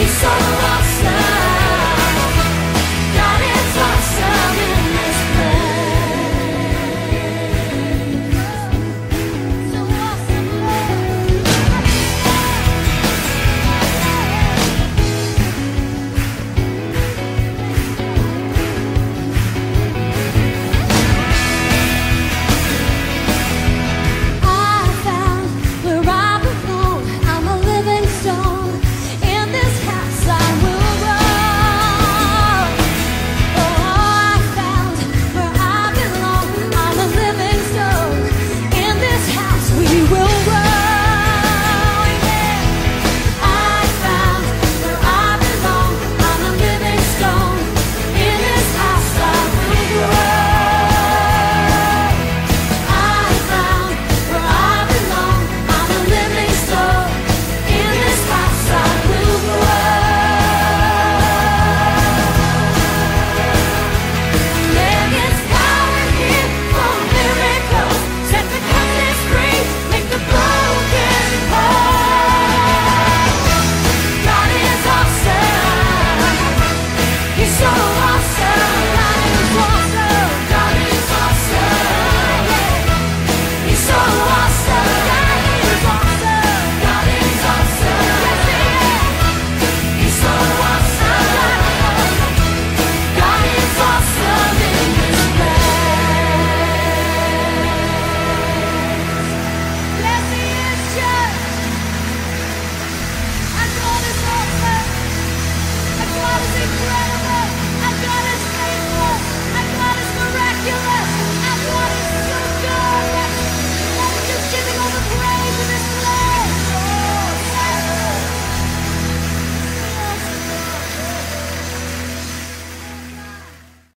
be so